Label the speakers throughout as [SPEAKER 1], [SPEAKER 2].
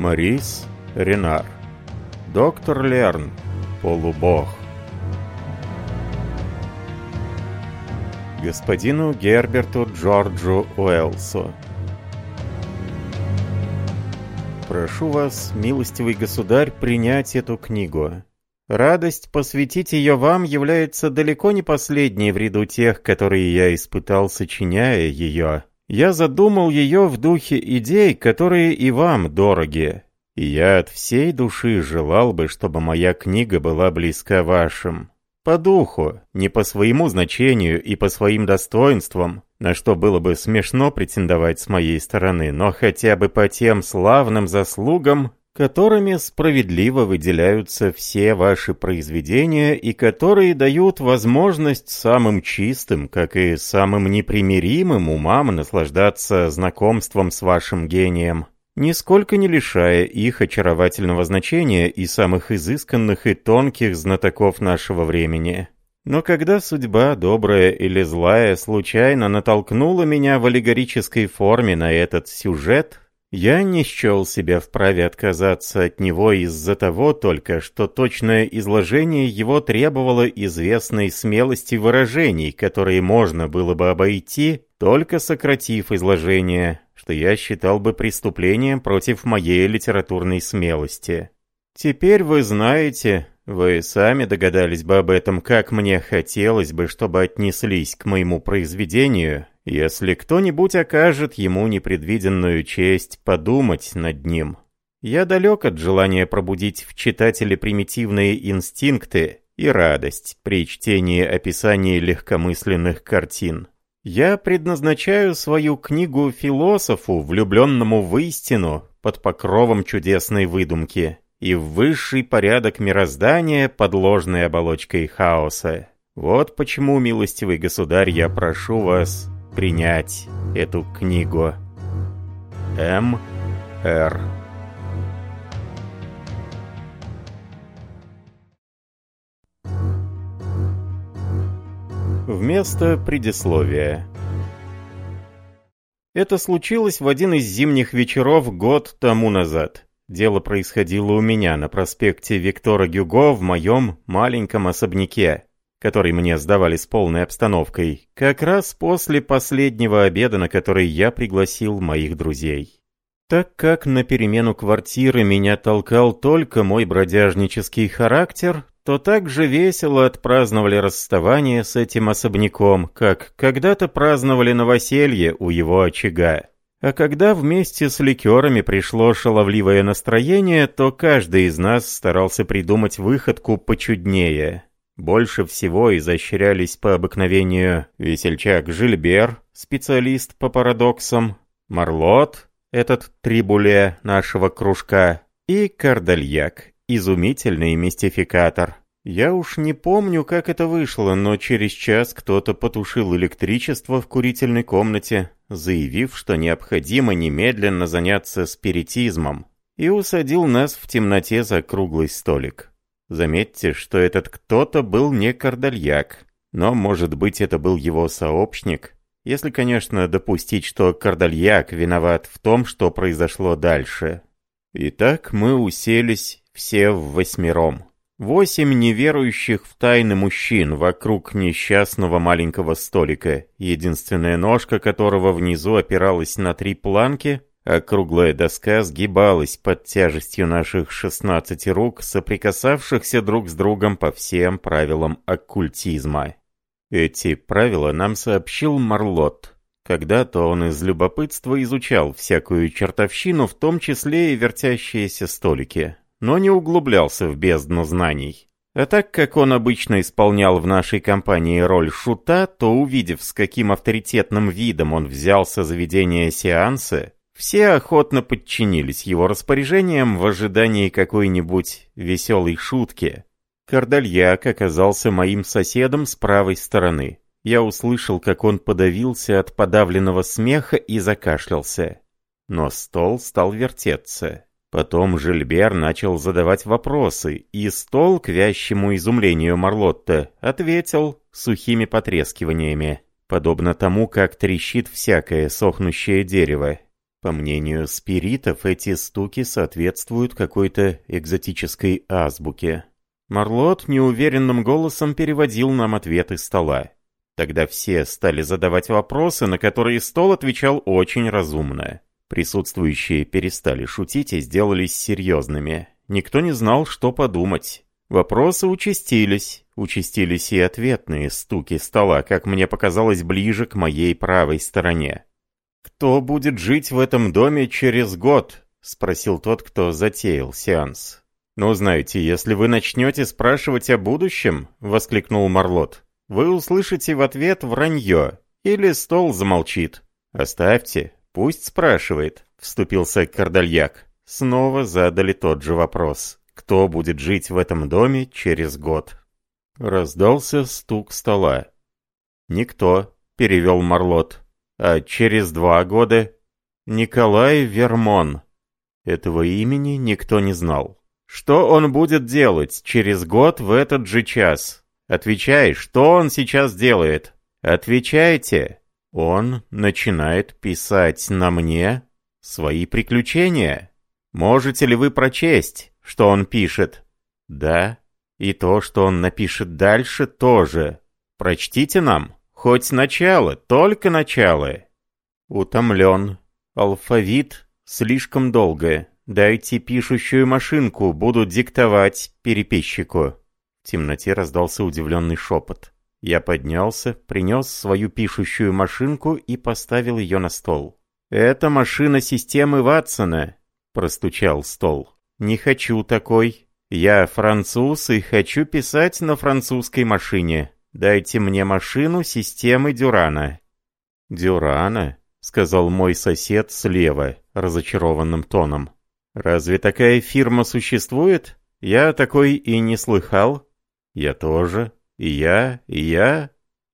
[SPEAKER 1] Морис Ренар. Доктор Лерн. Полубог. Господину Герберту Джорджу Уэлсу. Прошу вас, милостивый государь, принять эту книгу. Радость посвятить ее вам является далеко не последней в ряду тех, которые я испытал, сочиняя ее. Я задумал ее в духе идей, которые и вам дороги. И я от всей души желал бы, чтобы моя книга была близка вашим. По духу, не по своему значению и по своим достоинствам, на что было бы смешно претендовать с моей стороны, но хотя бы по тем славным заслугам, которыми справедливо выделяются все ваши произведения и которые дают возможность самым чистым, как и самым непримиримым умам наслаждаться знакомством с вашим гением, нисколько не лишая их очаровательного значения и самых изысканных и тонких знатоков нашего времени. Но когда судьба, добрая или злая, случайно натолкнула меня в аллегорической форме на этот сюжет, я не счел себя вправе отказаться от него из-за того только, что точное изложение его требовало известной смелости выражений, которые можно было бы обойти, только сократив изложение, что я считал бы преступлением против моей литературной смелости. Теперь вы знаете, вы сами догадались бы об этом, как мне хотелось бы, чтобы отнеслись к моему произведению, если кто-нибудь окажет ему непредвиденную честь подумать над ним. Я далек от желания пробудить в читателе примитивные инстинкты и радость при чтении описаний легкомысленных картин. Я предназначаю свою книгу философу, влюбленному в истину, под покровом чудесной выдумки, и в высший порядок мироздания под ложной оболочкой хаоса. Вот почему, милостивый государь, я прошу вас принять эту книгу. М. Р. Вместо предисловия. Это случилось в один из зимних вечеров год тому назад. Дело происходило у меня на проспекте Виктора Гюго в моем маленьком особняке, который мне сдавали с полной обстановкой, как раз после последнего обеда, на который я пригласил моих друзей. Так как на перемену квартиры меня толкал только мой бродяжнический характер, то так же весело отпраздновали расставание с этим особняком, как когда-то праздновали новоселье у его очага. А когда вместе с ликерами пришло шаловливое настроение, то каждый из нас старался придумать выходку почуднее. Больше всего изощрялись по обыкновению весельчак Жильбер, специалист по парадоксам, Марлот, этот трибуле нашего кружка, и Кардальяк, изумительный мистификатор. Я уж не помню, как это вышло, но через час кто-то потушил электричество в курительной комнате, заявив, что необходимо немедленно заняться спиритизмом, и усадил нас в темноте за круглый столик. Заметьте, что этот кто-то был не Кардальяк, но, может быть, это был его сообщник, если, конечно, допустить, что Кардальяк виноват в том, что произошло дальше. Итак, мы уселись все в восьмером. Восемь неверующих в тайны мужчин вокруг несчастного маленького столика, единственная ножка которого внизу опиралась на три планки, а круглая доска сгибалась под тяжестью наших шестнадцати рук, соприкасавшихся друг с другом по всем правилам оккультизма. Эти правила нам сообщил Марлот. Когда-то он из любопытства изучал всякую чертовщину, в том числе и вертящиеся столики, но не углублялся в бездну знаний. А так как он обычно исполнял в нашей компании роль шута, то увидев, с каким авторитетным видом он взялся за ведение сеанса, все охотно подчинились его распоряжениям в ожидании какой-нибудь веселой шутки. Кардальяк оказался моим соседом с правой стороны. Я услышал, как он подавился от подавленного смеха и закашлялся. Но стол стал вертеться. Потом Жильбер начал задавать вопросы, и стол, к вящему изумлению Марлотта, ответил сухими потрескиваниями, подобно тому, как трещит всякое сохнущее дерево. По мнению спиритов, эти стуки соответствуют какой-то экзотической азбуке. Марлот неуверенным голосом переводил нам ответы стола. Тогда все стали задавать вопросы, на которые стол отвечал очень разумно. Присутствующие перестали шутить и сделались серьезными. Никто не знал, что подумать. Вопросы участились. Участились и ответные стуки стола, как мне показалось, ближе к моей правой стороне. «Кто будет жить в этом доме через год?» — спросил тот, кто затеял сеанс. «Ну, знаете, если вы начнете спрашивать о будущем», — воскликнул Марлот, — «вы услышите в ответ вранье, или стол замолчит. Оставьте, пусть спрашивает», — вступился Кардальяк. Снова задали тот же вопрос. «Кто будет жить в этом доме через год?» Раздался стук стола. «Никто», — перевел Марлот. «А через два года...» «Николай Вермон». Этого имени никто не знал. Что он будет делать через год в этот же час? Отвечай, что он сейчас делает? Отвечайте. Он начинает писать на мне свои приключения. Можете ли вы прочесть, что он пишет? Да. И то, что он напишет дальше, тоже. Прочтите нам. Хоть начало, только начало. Утомлен. Алфавит слишком долгое. «Дайте пишущую машинку, буду диктовать переписчику». В темноте раздался удивленный шепот. Я поднялся, принес свою пишущую машинку и поставил ее на стол. «Это машина системы Ватсона», — простучал стол. «Не хочу такой. Я француз и хочу писать на французской машине. Дайте мне машину системы Дюрана». «Дюрана?» — сказал мой сосед слева, разочарованным тоном. Разве такая фирма существует? Я такой и не слыхал. Я тоже. И я, и я.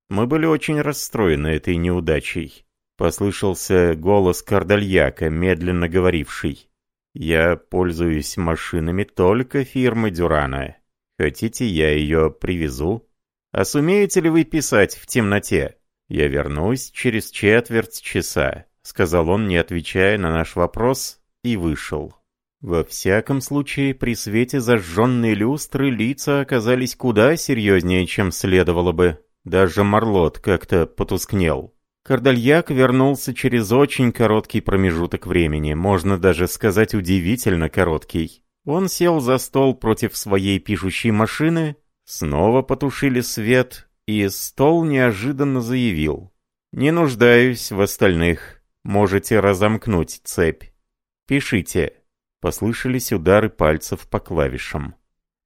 [SPEAKER 1] Мы были очень расстроены этой неудачей. Послышался голос Кардальяка, медленно говоривший. «Я пользуюсь машинами только фирмы Дюрана. Хотите, я ее привезу? А сумеете ли вы писать в темноте? Я вернусь через четверть часа», — сказал он, не отвечая на наш вопрос, и вышел. Во всяком случае, при свете зажженной люстры лица оказались куда серьезнее, чем следовало бы. Даже Марлот как-то потускнел. Кардальяк вернулся через очень короткий промежуток времени, можно даже сказать удивительно короткий. Он сел за стол против своей пишущей машины, снова потушили свет, и стол неожиданно заявил. «Не нуждаюсь в остальных. Можете разомкнуть цепь. Пишите». Послышались удары пальцев по клавишам.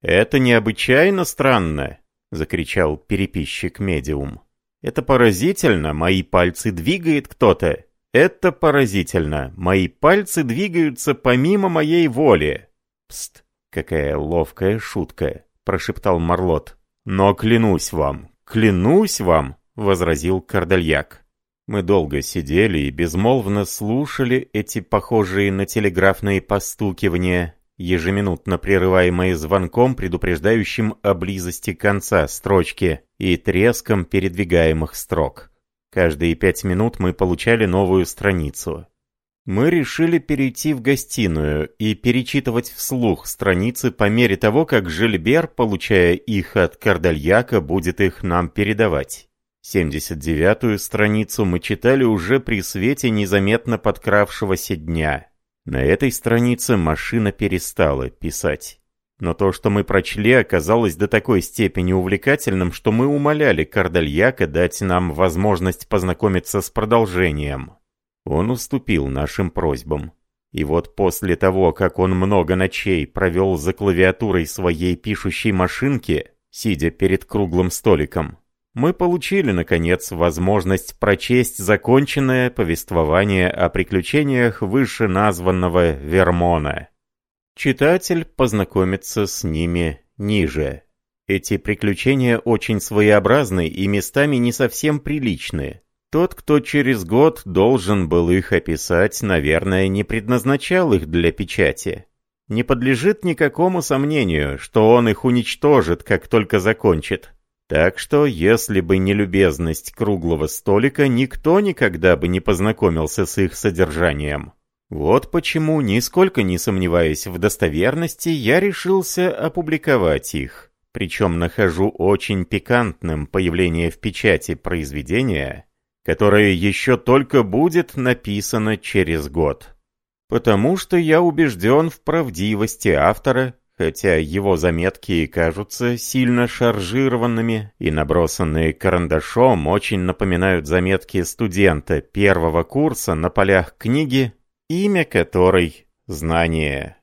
[SPEAKER 1] «Это необычайно странно!» — закричал переписчик-медиум. «Это поразительно! Мои пальцы двигает кто-то! Это поразительно! Мои пальцы двигаются помимо моей воли!» «Пст! Какая ловкая шутка!» — прошептал Марлот. «Но клянусь вам, клянусь вам!» — возразил Кардальяк. Мы долго сидели и безмолвно слушали эти похожие на телеграфные постукивания, ежеминутно прерываемые звонком, предупреждающим о близости конца строчки и треском передвигаемых строк. Каждые пять минут мы получали новую страницу. Мы решили перейти в гостиную и перечитывать вслух страницы по мере того, как Жильбер, получая их от Кардальяка, будет их нам передавать. 79-ю страницу мы читали уже при свете незаметно подкравшегося дня. На этой странице машина перестала писать. Но то, что мы прочли, оказалось до такой степени увлекательным, что мы умоляли Кардальяка дать нам возможность познакомиться с продолжением. Он уступил нашим просьбам. И вот после того, как он много ночей провел за клавиатурой своей пишущей машинки, сидя перед круглым столиком, мы получили, наконец, возможность прочесть законченное повествование о приключениях вышеназванного Вермона. Читатель познакомится с ними ниже. Эти приключения очень своеобразны и местами не совсем приличны. Тот, кто через год должен был их описать, наверное, не предназначал их для печати. Не подлежит никакому сомнению, что он их уничтожит, как только закончит. Так что, если бы не любезность круглого столика, никто никогда бы не познакомился с их содержанием. Вот почему, нисколько не сомневаясь в достоверности, я решился опубликовать их. Причем нахожу очень пикантным появление в печати произведения, которое еще только будет написано через год. Потому что я убежден в правдивости автора, хотя его заметки и кажутся сильно шаржированными и набросанные карандашом очень напоминают заметки студента первого курса на полях книги имя которой — знание.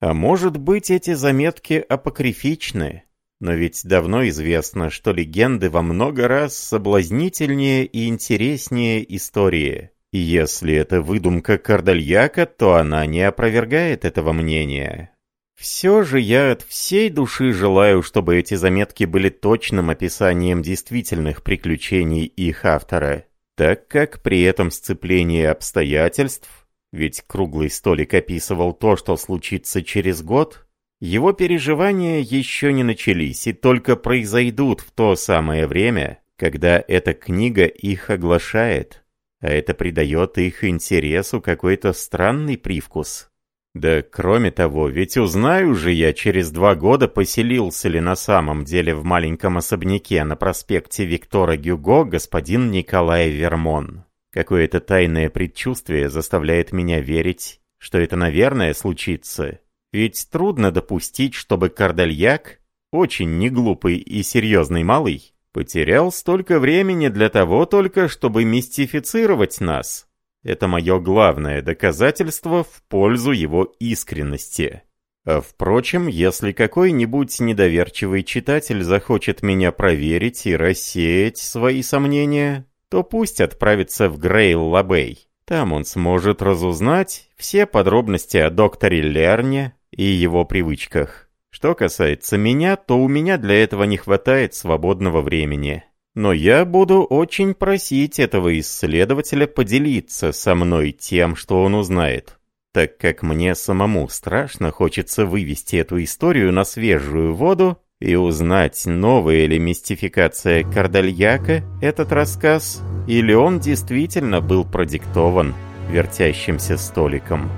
[SPEAKER 1] А может быть, эти заметки апокрифичны, но ведь давно известно, что легенды во много раз соблазнительнее и интереснее истории. И если это выдумка Кардальяка, то она не опровергает этого мнения. Все же я от всей души желаю, чтобы эти заметки были точным описанием действительных приключений их автора, так как при этом сцеплении обстоятельств ведь круглый столик описывал то, что случится через год. Его переживания еще не начались и только произойдут в то самое время, когда эта книга их оглашает, а это придает их интересу какой-то странный привкус. Да кроме того, ведь узнаю же я через два года, поселился ли на самом деле в маленьком особняке на проспекте Виктора Гюго господин Николай Вермон. Какое-то тайное предчувствие заставляет меня верить, что это, наверное, случится. Ведь трудно допустить, чтобы Кардальяк, очень неглупый и серьезный малый, потерял столько времени для того только, чтобы мистифицировать нас. Это мое главное доказательство в пользу его искренности. А впрочем, если какой-нибудь недоверчивый читатель захочет меня проверить и рассеять свои сомнения, то пусть отправится в Грейл-Лабей. Там он сможет разузнать все подробности о докторе Лерне и его привычках. Что касается меня, то у меня для этого не хватает свободного времени. Но я буду очень просить этого исследователя поделиться со мной тем, что он узнает, так как мне самому страшно хочется вывести эту историю на свежую воду и узнать, новая ли мистификация Кардальяка этот рассказ, или он действительно был продиктован вертящимся столиком.